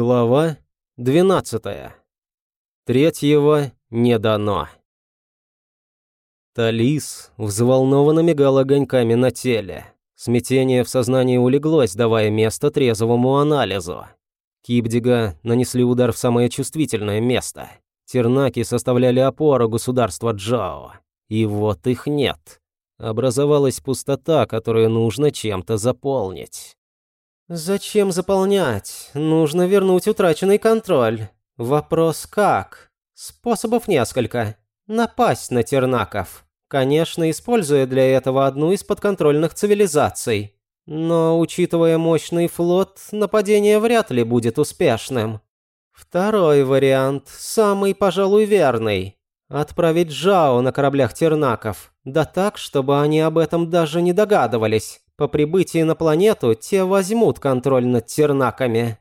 Глава 12. Третьего не дано. Талис взволнованно мигал огоньками на теле. Смятение в сознании улеглось, давая место трезвому анализу. Кипдига нанесли удар в самое чувствительное место. Тернаки составляли опору государства Джао. И вот их нет. Образовалась пустота, которую нужно чем-то заполнить. «Зачем заполнять? Нужно вернуть утраченный контроль. Вопрос как? Способов несколько. Напасть на тернаков. Конечно, используя для этого одну из подконтрольных цивилизаций. Но, учитывая мощный флот, нападение вряд ли будет успешным. Второй вариант, самый, пожалуй, верный. Отправить Джао на кораблях тернаков. Да так, чтобы они об этом даже не догадывались. По прибытии на планету те возьмут контроль над тернаками.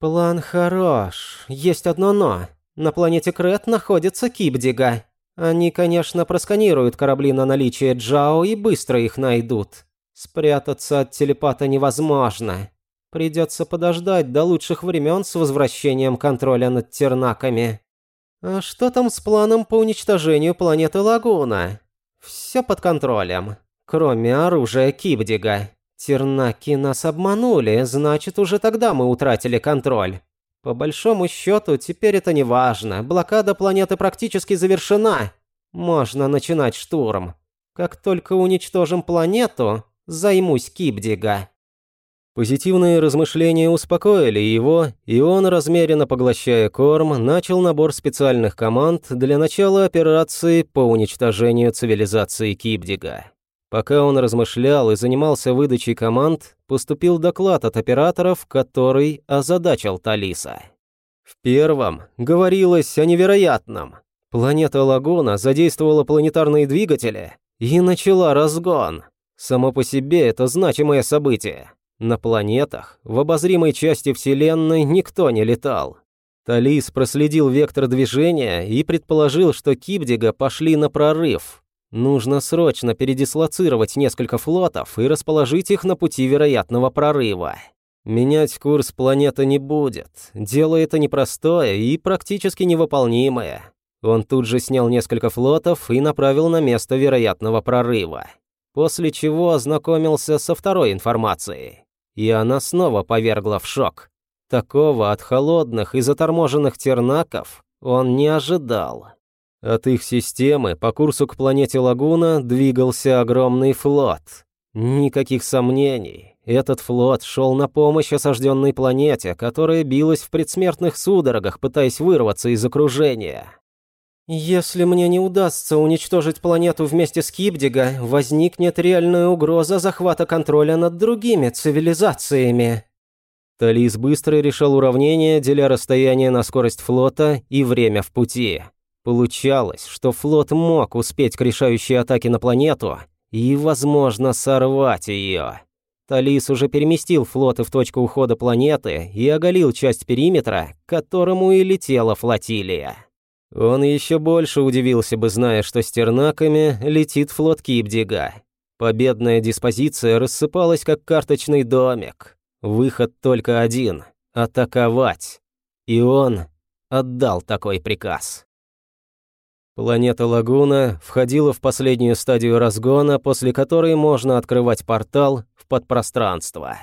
План хорош. Есть одно «но». На планете Крет находится Кибдига. Они, конечно, просканируют корабли на наличие Джао и быстро их найдут. Спрятаться от телепата невозможно. Придется подождать до лучших времен с возвращением контроля над тернаками. А что там с планом по уничтожению планеты Лагуна? Все под контролем. Кроме оружия Кибдига. Тернаки нас обманули, значит, уже тогда мы утратили контроль. По большому счету, теперь это не важно. Блокада планеты практически завершена. Можно начинать штурм. Как только уничтожим планету, займусь Кибдига. Позитивные размышления успокоили его, и он, размеренно поглощая корм, начал набор специальных команд для начала операции по уничтожению цивилизации Кибдига. Пока он размышлял и занимался выдачей команд, поступил доклад от операторов, который озадачил Талиса. В первом говорилось о невероятном. Планета Лагуна задействовала планетарные двигатели и начала разгон. Само по себе это значимое событие. На планетах, в обозримой части Вселенной, никто не летал. Талис проследил вектор движения и предположил, что Кибдига пошли на прорыв, Нужно срочно передислоцировать несколько флотов и расположить их на пути вероятного прорыва. Менять курс планеты не будет. Дело это непростое и практически невыполнимое. Он тут же снял несколько флотов и направил на место вероятного прорыва. После чего ознакомился со второй информацией. И она снова повергла в шок. Такого от холодных и заторможенных тернаков он не ожидал. От их системы по курсу к планете Лагуна двигался огромный флот. Никаких сомнений, этот флот шел на помощь осажденной планете, которая билась в предсмертных судорогах, пытаясь вырваться из окружения. «Если мне не удастся уничтожить планету вместе с Кибдига, возникнет реальная угроза захвата контроля над другими цивилизациями». Талис быстро решал уравнение, деля расстояние на скорость флота и время в пути. Получалось, что флот мог успеть к решающей атаке на планету и, возможно, сорвать ее. Талис уже переместил флоты в точку ухода планеты и оголил часть периметра, которому и летела флотилия. Он еще больше удивился бы, зная, что с тернаками летит флот Кипдига. Победная диспозиция рассыпалась, как карточный домик. Выход только один — атаковать. И он отдал такой приказ. Планета Лагуна входила в последнюю стадию разгона, после которой можно открывать портал в подпространство.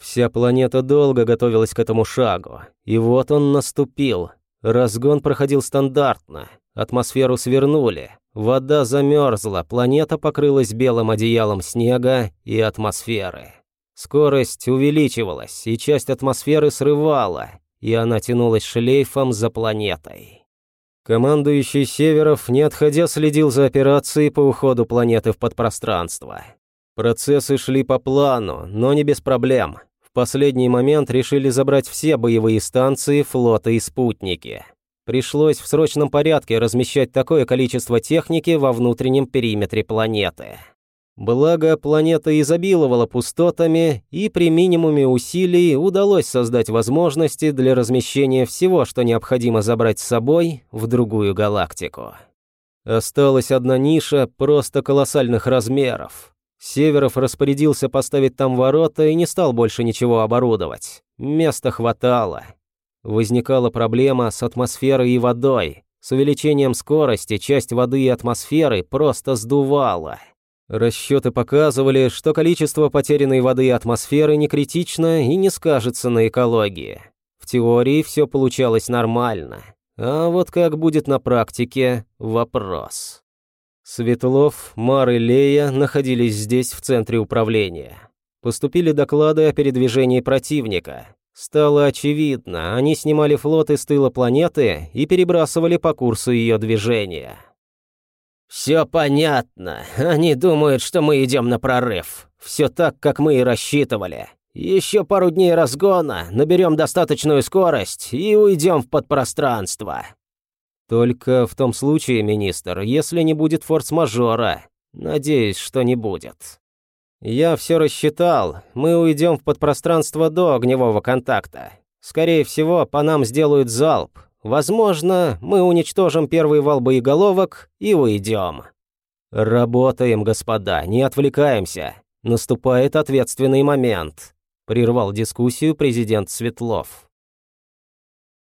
Вся планета долго готовилась к этому шагу, и вот он наступил. Разгон проходил стандартно, атмосферу свернули, вода замерзла, планета покрылась белым одеялом снега и атмосферы. Скорость увеличивалась, и часть атмосферы срывала, и она тянулась шлейфом за планетой. Командующий Северов, не отходя, следил за операцией по уходу планеты в подпространство. Процессы шли по плану, но не без проблем. В последний момент решили забрать все боевые станции, флота и спутники. Пришлось в срочном порядке размещать такое количество техники во внутреннем периметре планеты. Благо, планета изобиловала пустотами, и при минимуме усилий удалось создать возможности для размещения всего, что необходимо забрать с собой в другую галактику. Осталась одна ниша просто колоссальных размеров. Северов распорядился поставить там ворота и не стал больше ничего оборудовать. Места хватало. Возникала проблема с атмосферой и водой. С увеличением скорости часть воды и атмосферы просто сдувала. Расчеты показывали, что количество потерянной воды и атмосферы не критично и не скажется на экологии. В теории все получалось нормально. А вот как будет на практике – вопрос. Светлов, Мар и Лея находились здесь, в центре управления. Поступили доклады о передвижении противника. Стало очевидно, они снимали флот из тыла планеты и перебрасывали по курсу ее движения. «Все понятно. Они думают, что мы идем на прорыв. Все так, как мы и рассчитывали. Еще пару дней разгона, наберем достаточную скорость и уйдем в подпространство». «Только в том случае, министр, если не будет форс-мажора. Надеюсь, что не будет». «Я все рассчитал. Мы уйдем в подпространство до огневого контакта. Скорее всего, по нам сделают залп. Возможно, мы уничтожим первый вал боеголовок и уйдем. Работаем, господа, не отвлекаемся. Наступает ответственный момент. Прервал дискуссию президент Светлов.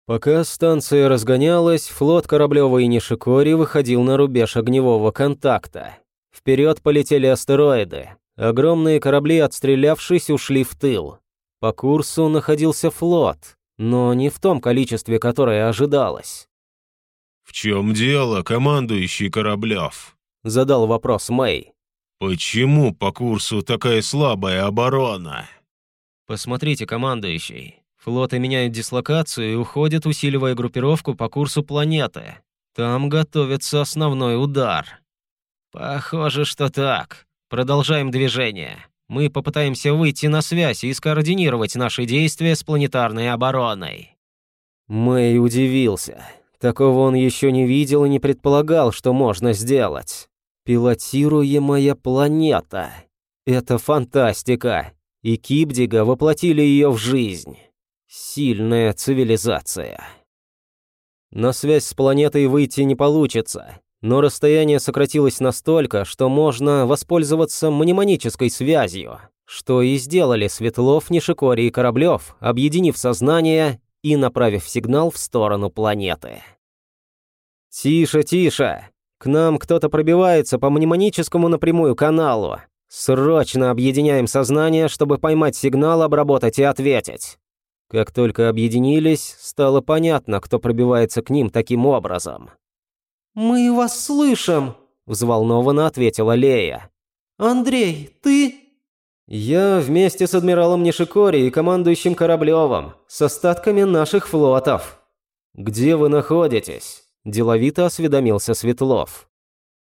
Пока станция разгонялась, флот Кораблёва и Нишикори выходил на рубеж огневого контакта. Вперед полетели астероиды. Огромные корабли, отстрелявшись, ушли в тыл. По курсу находился флот, но не в том количестве, которое ожидалось. «В чем дело, командующий Кораблев?» — задал вопрос Мэй. «Почему по курсу такая слабая оборона?» «Посмотрите, командующий. Флоты меняют дислокацию и уходят, усиливая группировку по курсу планеты. Там готовится основной удар». «Похоже, что так. Продолжаем движение. Мы попытаемся выйти на связь и скоординировать наши действия с планетарной обороной». Мэй удивился. Такого он еще не видел и не предполагал, что можно сделать. Пилотируемая планета. Это фантастика. И Кибдига воплотили ее в жизнь. Сильная цивилизация. На связь с планетой выйти не получится но расстояние сократилось настолько, что можно воспользоваться мнемонической связью, что и сделали Светлов, Нишикори и Кораблев, объединив сознание и направив сигнал в сторону планеты. «Тише, тише! К нам кто-то пробивается по мнемоническому напрямую каналу. Срочно объединяем сознание, чтобы поймать сигнал, обработать и ответить». Как только объединились, стало понятно, кто пробивается к ним таким образом. «Мы вас слышим», — взволнованно ответила Лея. «Андрей, ты...» «Я вместе с адмиралом Нишикори и командующим Кораблевым, с остатками наших флотов». «Где вы находитесь?» – деловито осведомился Светлов.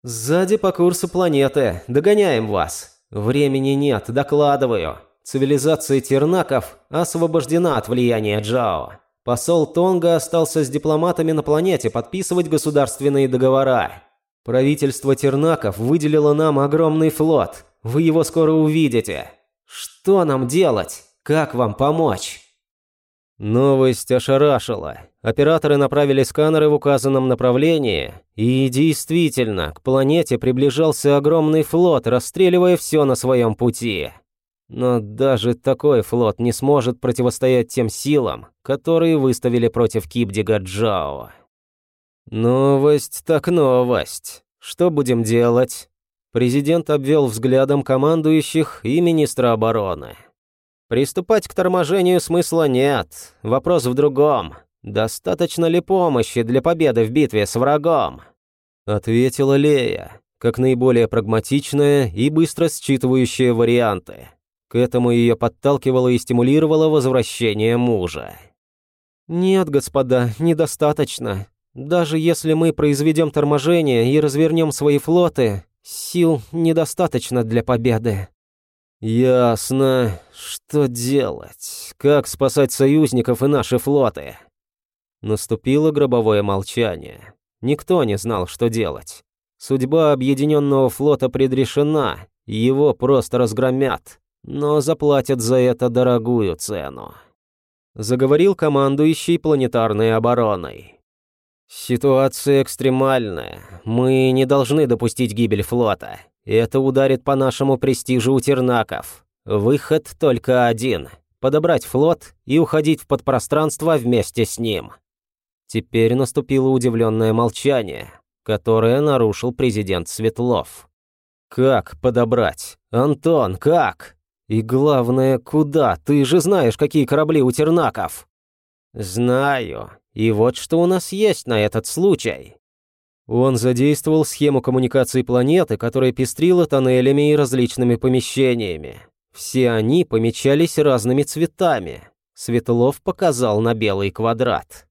«Сзади по курсу планеты. Догоняем вас. Времени нет, докладываю. Цивилизация Тернаков освобождена от влияния Джао. Посол Тонга остался с дипломатами на планете подписывать государственные договора. Правительство Тернаков выделило нам огромный флот. Вы его скоро увидите. Что нам делать? Как вам помочь? Новость ошарашила. Операторы направили сканеры в указанном направлении, и действительно, к планете приближался огромный флот, расстреливая все на своем пути. Но даже такой флот не сможет противостоять тем силам, которые выставили против Кипдига Джао. Новость так новость. Что будем делать? Президент обвел взглядом командующих и министра обороны. Приступать к торможению смысла нет. Вопрос в другом. Достаточно ли помощи для победы в битве с врагом? Ответила Лея, как наиболее прагматичная и быстро считывающая варианты. К этому ее подталкивало и стимулировало возвращение мужа. «Нет, господа, недостаточно. Даже если мы произведем торможение и развернем свои флоты, сил недостаточно для победы». «Ясно. Что делать? Как спасать союзников и наши флоты?» Наступило гробовое молчание. Никто не знал, что делать. Судьба объединенного флота предрешена, его просто разгромят но заплатят за это дорогую цену. Заговорил командующий планетарной обороной. Ситуация экстремальная. Мы не должны допустить гибель флота. Это ударит по нашему престижу у тернаков. Выход только один подобрать флот и уходить в подпространство вместе с ним. Теперь наступило удивленное молчание, которое нарушил президент Светлов. «Как подобрать? Антон, как? И главное, куда? Ты же знаешь, какие корабли у тернаков!» «Знаю. И вот что у нас есть на этот случай». Он задействовал схему коммуникации планеты, которая пестрила тоннелями и различными помещениями. Все они помечались разными цветами. Светлов показал на белый квадрат.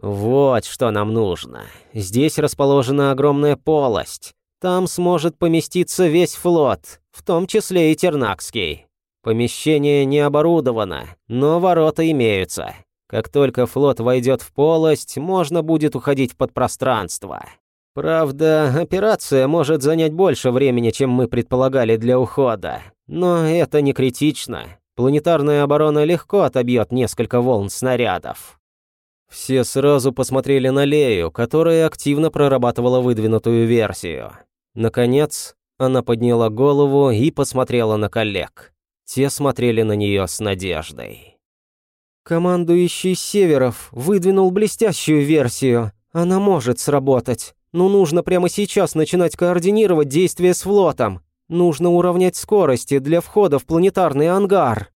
«Вот что нам нужно. Здесь расположена огромная полость. Там сможет поместиться весь флот, в том числе и Тернакский. Помещение не оборудовано, но ворота имеются. Как только флот войдет в полость, можно будет уходить под пространство. Правда, операция может занять больше времени, чем мы предполагали для ухода. Но это не критично. Планетарная оборона легко отобьет несколько волн снарядов. Все сразу посмотрели на Лею, которая активно прорабатывала выдвинутую версию. Наконец, она подняла голову и посмотрела на коллег. Те смотрели на нее с надеждой. Командующий Северов выдвинул блестящую версию. Она может сработать. Но нужно прямо сейчас начинать координировать действия с флотом. Нужно уравнять скорости для входа в планетарный ангар.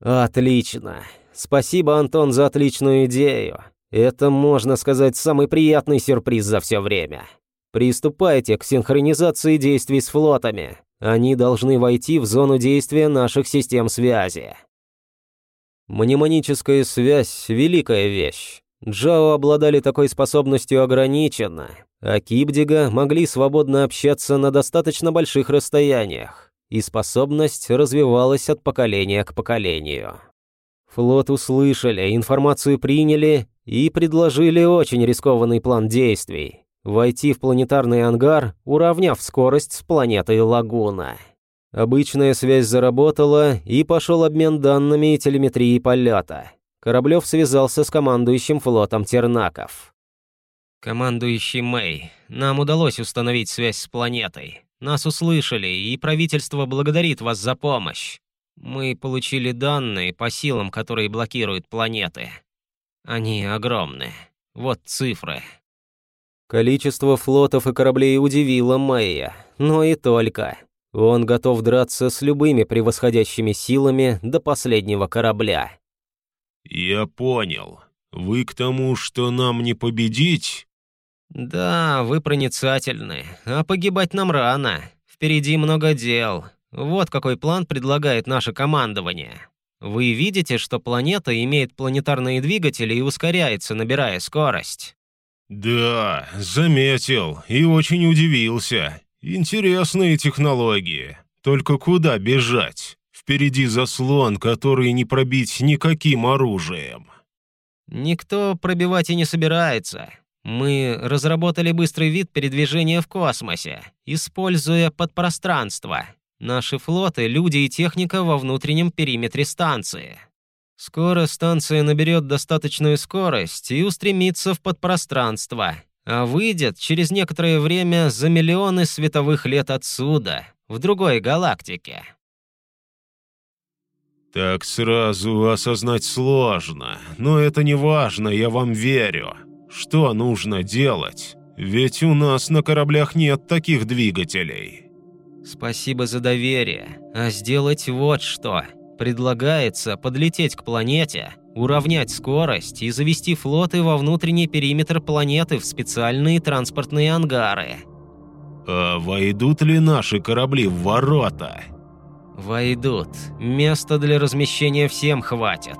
Отлично. Спасибо, Антон, за отличную идею. Это, можно сказать, самый приятный сюрприз за все время. Приступайте к синхронизации действий с флотами. Они должны войти в зону действия наших систем связи. Мнемоническая связь – великая вещь. Джао обладали такой способностью ограниченно, а Кибдига могли свободно общаться на достаточно больших расстояниях, и способность развивалась от поколения к поколению. Флот услышали, информацию приняли и предложили очень рискованный план действий – войти в планетарный ангар, уравняв скорость с планетой Лагуна. Обычная связь заработала, и пошел обмен данными и телеметрией полета. Кораблев связался с командующим флотом Тернаков. «Командующий Мэй, нам удалось установить связь с планетой. Нас услышали, и правительство благодарит вас за помощь. Мы получили данные по силам, которые блокируют планеты. Они огромны. Вот цифры». Количество флотов и кораблей удивило Мэя, но и только. Он готов драться с любыми превосходящими силами до последнего корабля. «Я понял. Вы к тому, что нам не победить?» «Да, вы проницательны. А погибать нам рано. Впереди много дел. Вот какой план предлагает наше командование. Вы видите, что планета имеет планетарные двигатели и ускоряется, набирая скорость?» «Да, заметил и очень удивился. Интересные технологии. Только куда бежать? Впереди заслон, который не пробить никаким оружием. Никто пробивать и не собирается. Мы разработали быстрый вид передвижения в космосе, используя подпространство. Наши флоты, люди и техника во внутреннем периметре станции. Скоро станция наберет достаточную скорость и устремится в подпространство, а выйдет через некоторое время за миллионы световых лет отсюда, в другой галактике. Так сразу осознать сложно, но это не важно, я вам верю. Что нужно делать? Ведь у нас на кораблях нет таких двигателей. Спасибо за доверие. А сделать вот что. Предлагается подлететь к планете, уравнять скорость и завести флоты во внутренний периметр планеты в специальные транспортные ангары. А войдут ли наши корабли в ворота? Войдут. Места для размещения всем хватит.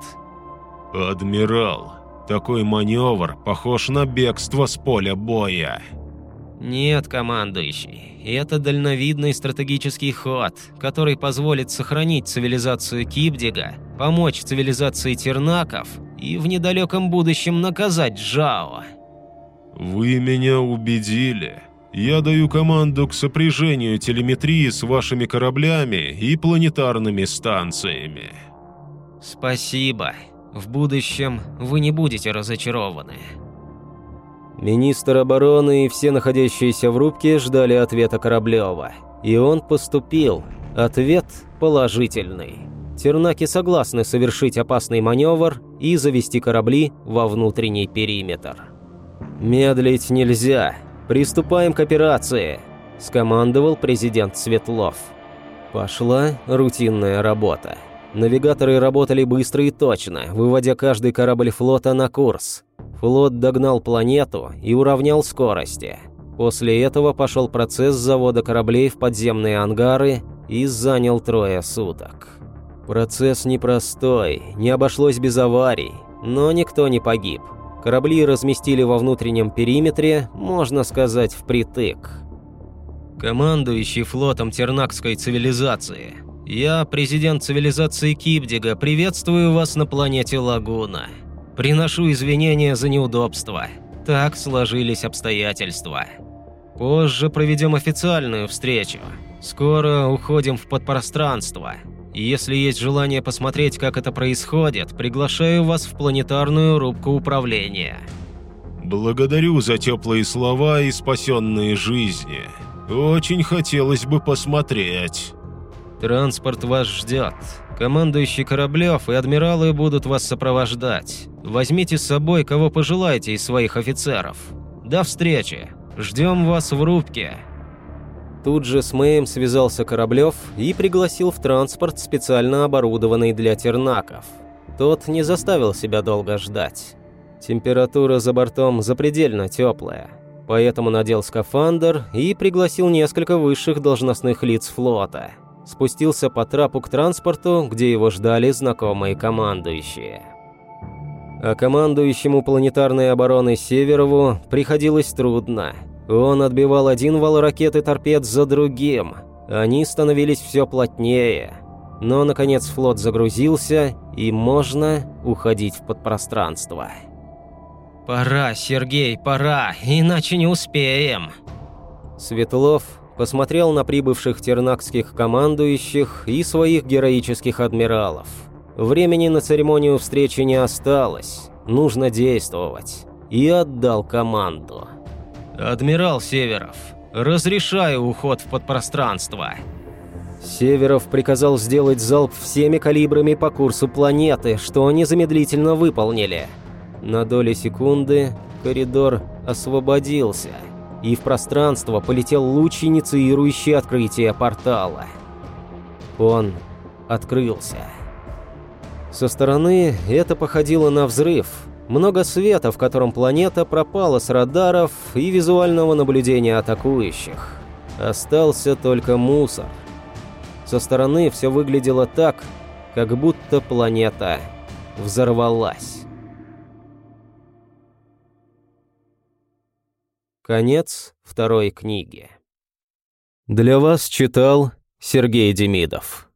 Адмирал, такой маневр похож на бегство с поля боя. Нет, командующий, это дальновидный стратегический ход, который позволит сохранить цивилизацию Кибдига, помочь цивилизации Тернаков и в недалеком будущем наказать Джао. Вы меня убедили. Я даю команду к сопряжению телеметрии с вашими кораблями и планетарными станциями. Спасибо. В будущем вы не будете разочарованы. Министр обороны и все находящиеся в рубке ждали ответа Кораблева. И он поступил. Ответ положительный. тернаки согласны совершить опасный маневр и завести корабли во внутренний периметр. «Медлить нельзя. Приступаем к операции», – скомандовал президент Светлов. Пошла рутинная работа. Навигаторы работали быстро и точно, выводя каждый корабль флота на курс. Флот догнал планету и уравнял скорости. После этого пошел процесс завода кораблей в подземные ангары и занял трое суток. Процесс непростой, не обошлось без аварий, но никто не погиб. Корабли разместили во внутреннем периметре, можно сказать, впритык. Командующий флотом Тернакской цивилизации – я, президент цивилизации Кипдига, приветствую вас на планете Лагуна. Приношу извинения за неудобства. Так сложились обстоятельства. Позже проведем официальную встречу. Скоро уходим в подпространство. Если есть желание посмотреть, как это происходит, приглашаю вас в планетарную рубку управления. Благодарю за теплые слова и спасенные жизни. Очень хотелось бы посмотреть. Транспорт вас ждет. Командующий Кораблев и адмиралы будут вас сопровождать. Возьмите с собой, кого пожелаете из своих офицеров. До встречи. Ждем вас в рубке». Тут же с Мэем связался Кораблев и пригласил в транспорт, специально оборудованный для тернаков. Тот не заставил себя долго ждать. Температура за бортом запредельно теплая, поэтому надел скафандр и пригласил несколько высших должностных лиц флота – спустился по трапу к транспорту, где его ждали знакомые командующие. А командующему планетарной обороны Северову приходилось трудно. Он отбивал один вал ракеты торпед за другим. Они становились все плотнее. Но, наконец, флот загрузился, и можно уходить в подпространство. «Пора, Сергей, пора, иначе не успеем!» Светлов посмотрел на прибывших тернакских командующих и своих героических адмиралов. Времени на церемонию встречи не осталось, нужно действовать. И отдал команду. «Адмирал Северов, разрешаю уход в подпространство». Северов приказал сделать залп всеми калибрами по курсу планеты, что они замедлительно выполнили. На доли секунды коридор освободился – и в пространство полетел луч, инициирующий открытие портала. Он открылся. Со стороны это походило на взрыв. Много света, в котором планета пропала с радаров и визуального наблюдения атакующих. Остался только мусор. Со стороны все выглядело так, как будто планета взорвалась. Конец второй книги. Для вас читал Сергей Демидов.